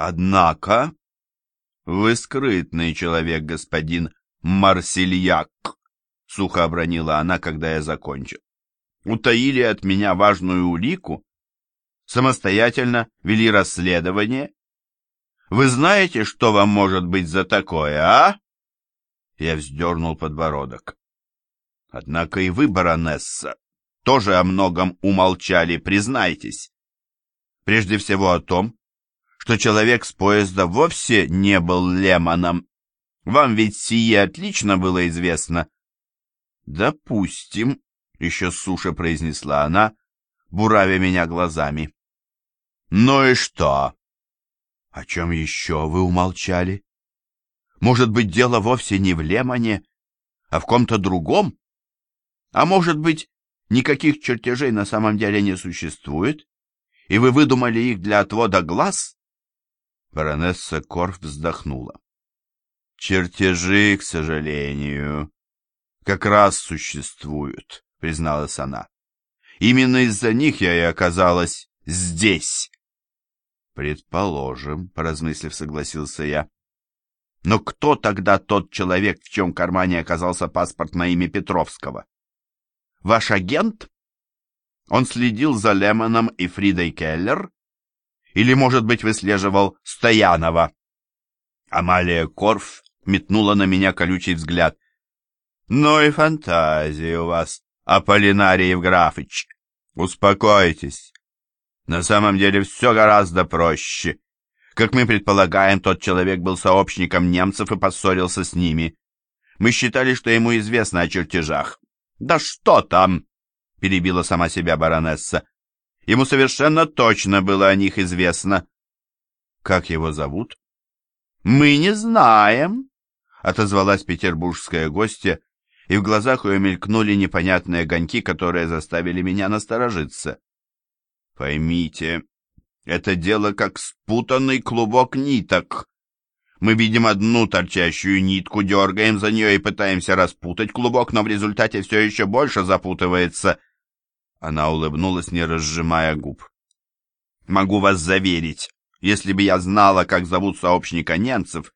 Однако, вы скрытный человек, господин Марсельяк, сухо обронила она, когда я закончил. Утаили от меня важную улику? Самостоятельно вели расследование? Вы знаете, что вам может быть за такое, а? Я вздернул подбородок. Однако и вы, баронесса, тоже о многом умолчали, признайтесь. Прежде всего о том, что человек с поезда вовсе не был Лемоном. Вам ведь сие отлично было известно. Допустим, еще суше произнесла она, буравя меня глазами. Ну и что? О чем еще вы умолчали? Может быть, дело вовсе не в Лемоне, а в ком-то другом? А может быть, никаких чертежей на самом деле не существует, и вы выдумали их для отвода глаз? Баронесса Корф вздохнула. Чертежи, к сожалению, как раз существуют, призналась она. Именно из-за них я и оказалась здесь. Предположим, поразмыслив, согласился я. Но кто тогда тот человек, в чем кармане оказался паспорт на имя Петровского? Ваш агент? Он следил за Лемоном и Фридой Келлер? Или, может быть, выслеживал Стоянова? Амалия Корф метнула на меня колючий взгляд. Ну и фантазия у вас, Аполлинарий Евграфыч. Успокойтесь. На самом деле все гораздо проще. Как мы предполагаем, тот человек был сообщником немцев и поссорился с ними. Мы считали, что ему известно о чертежах. «Да что там!» — перебила сама себя баронесса. «Ему совершенно точно было о них известно». «Как его зовут?» «Мы не знаем», — отозвалась петербургская гостья, и в глазах ее мелькнули непонятные огоньки, которые заставили меня насторожиться. «Поймите, это дело как спутанный клубок ниток. Мы видим одну торчащую нитку, дергаем за нее и пытаемся распутать клубок, но в результате все еще больше запутывается». Она улыбнулась, не разжимая губ. «Могу вас заверить, если бы я знала, как зовут сообщника немцев,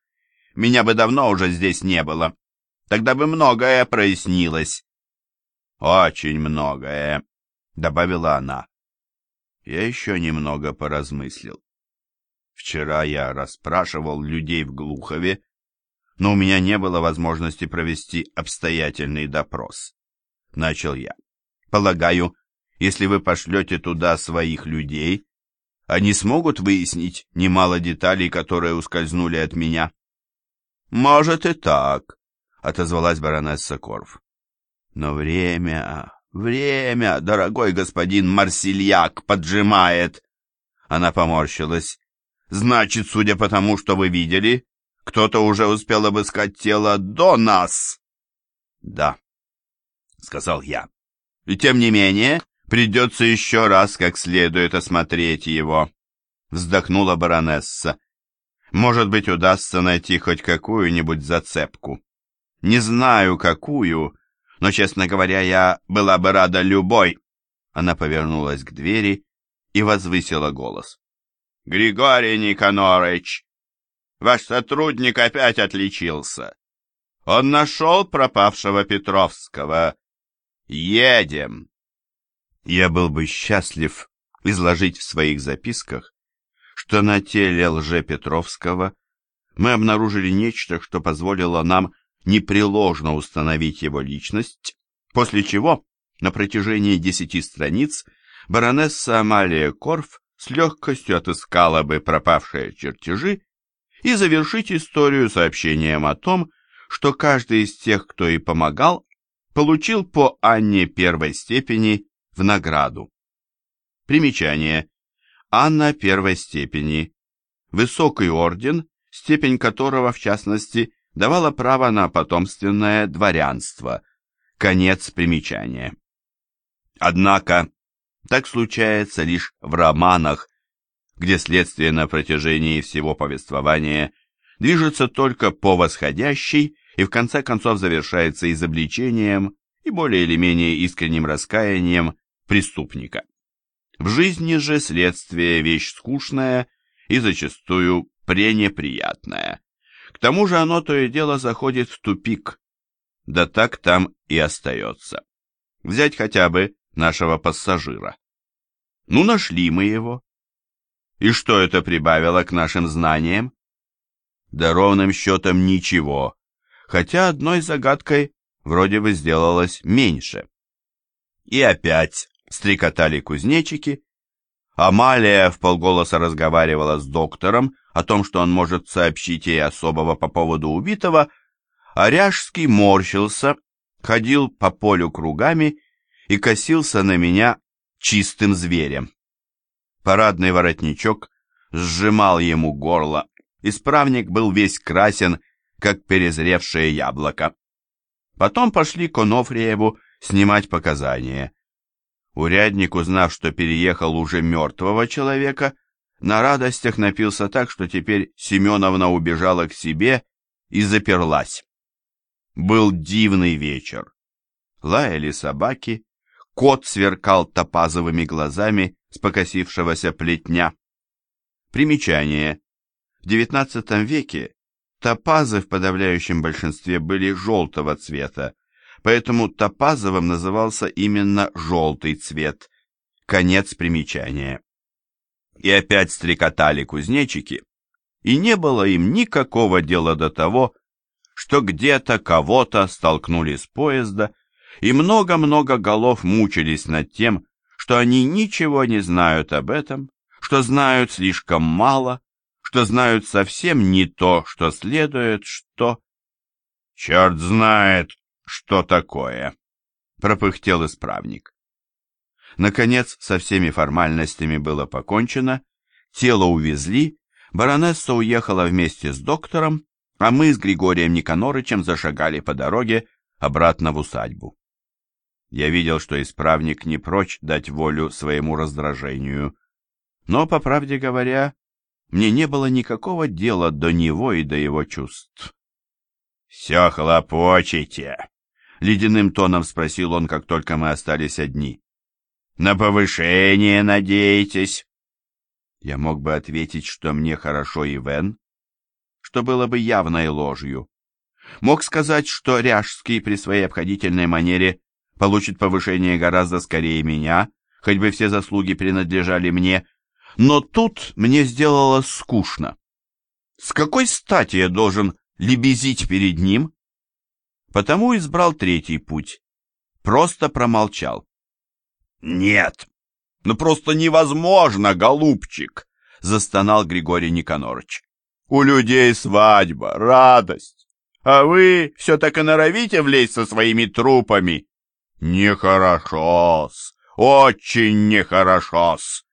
меня бы давно уже здесь не было. Тогда бы многое прояснилось. Очень многое, добавила она. Я еще немного поразмыслил. Вчера я расспрашивал людей в Глухове, но у меня не было возможности провести обстоятельный допрос. Начал я. Полагаю, если вы пошлете туда своих людей, они смогут выяснить немало деталей, которые ускользнули от меня. Может и так, отозвалась баронесса Корф. Но время, время, дорогой господин Марсельяк, поджимает. Она поморщилась. Значит, судя по тому, что вы видели, кто-то уже успел обыскать тело до нас. Да, сказал я. И тем не менее, придется еще раз как следует осмотреть его. Вздохнула баронесса. Может быть, удастся найти хоть какую-нибудь зацепку. Не знаю, какую, но, честно говоря, я была бы рада любой. Она повернулась к двери и возвысила голос. Григорий Никонорович, ваш сотрудник опять отличился. Он нашел пропавшего Петровского. Едем. Я был бы счастлив изложить в своих записках, что на теле лже-Петровского мы обнаружили нечто, что позволило нам непреложно установить его личность, после чего на протяжении десяти страниц баронесса Амалия Корф с легкостью отыскала бы пропавшие чертежи и завершить историю сообщением о том, что каждый из тех, кто ей помогал, получил по Анне первой степени в награду. Примечание. Анна первой степени. Высокий орден, степень которого, в частности, давала право на потомственное дворянство. Конец примечания. Однако, так случается лишь в романах, где следствие на протяжении всего повествования движется только по восходящей и в конце концов завершается изобличением и более или менее искренним раскаянием преступника. В жизни же следствие вещь скучная и зачастую пренеприятное. К тому же оно то и дело заходит в тупик. Да так там и остается. Взять хотя бы нашего пассажира. Ну, нашли мы его. И что это прибавило к нашим знаниям? Да ровным счетом ничего, хотя одной загадкой вроде бы сделалось меньше. И опять стрекотали кузнечики. Амалия в полголоса разговаривала с доктором о том, что он может сообщить ей особого по поводу убитого, а Ряжский морщился, ходил по полю кругами и косился на меня чистым зверем. Парадный воротничок сжимал ему горло, исправник был весь красен, как перезревшее яблоко. Потом пошли к Онофриеву снимать показания. Урядник, узнав, что переехал уже мертвого человека, на радостях напился так, что теперь Семеновна убежала к себе и заперлась. Был дивный вечер. Лаяли собаки, кот сверкал топазовыми глазами с покосившегося плетня. Примечание. В XIX веке топазы в подавляющем большинстве были желтого цвета, поэтому топазовым назывался именно желтый цвет. Конец примечания. И опять стрекотали кузнечики, и не было им никакого дела до того, что где-то кого-то столкнули с поезда, и много-много голов мучились над тем, что они ничего не знают об этом, что знают слишком мало, что знают совсем не то, что следует, что... «Черт знает, что такое!» — пропыхтел исправник. Наконец, со всеми формальностями было покончено, тело увезли, баронесса уехала вместе с доктором, а мы с Григорием Никонорычем зашагали по дороге обратно в усадьбу. Я видел, что исправник не прочь дать волю своему раздражению, но, по правде говоря, мне не было никакого дела до него и до его чувств. «Все хлопочете?» — ледяным тоном спросил он, как только мы остались одни. «На повышение надеетесь?» Я мог бы ответить, что мне хорошо и Вен, что было бы явной ложью. Мог сказать, что Ряжский при своей обходительной манере получит повышение гораздо скорее меня, хоть бы все заслуги принадлежали мне, но тут мне сделалось скучно. С какой стати я должен лебезить перед ним? Потому избрал третий путь. Просто промолчал. «Нет, ну просто невозможно, голубчик!» — застонал Григорий Никонорыч. «У людей свадьба, радость, а вы все так и норовите влезть со своими трупами!» «Нехорошо-с, очень нехорошо-с!»